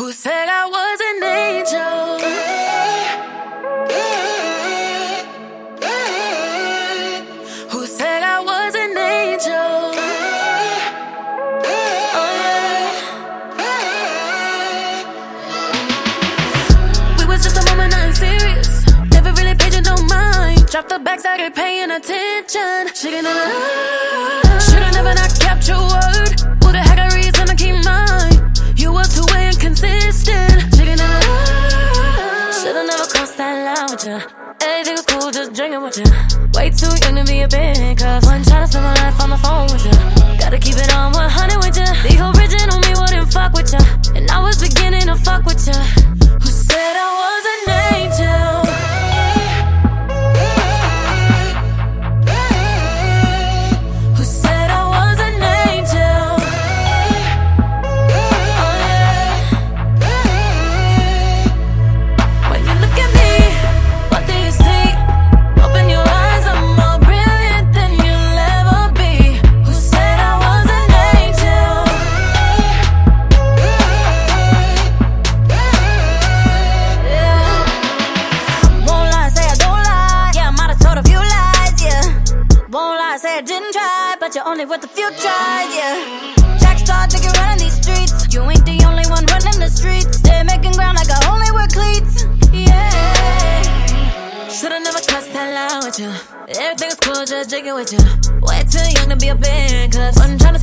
Who said I was an angel? Who said I was an angel? Oh yeah. We was just a moment, nothing serious. Never really paid you no mind. Drop the bags, started paying attention. Should've never, Everything was cool, just drinking with you. Way too young to be a big cuz. One to spend my life on the phone with you. Gotta keep it on say I didn't try, but you're only worth a few tries, yeah. Jack star, think you're running these streets. You ain't the only one running the streets. They're making ground like I only wear cleats, yeah. Should've never crossed that line with you. Everything was cool, just drinking with you. Way too young to be a band. Wasn't trying to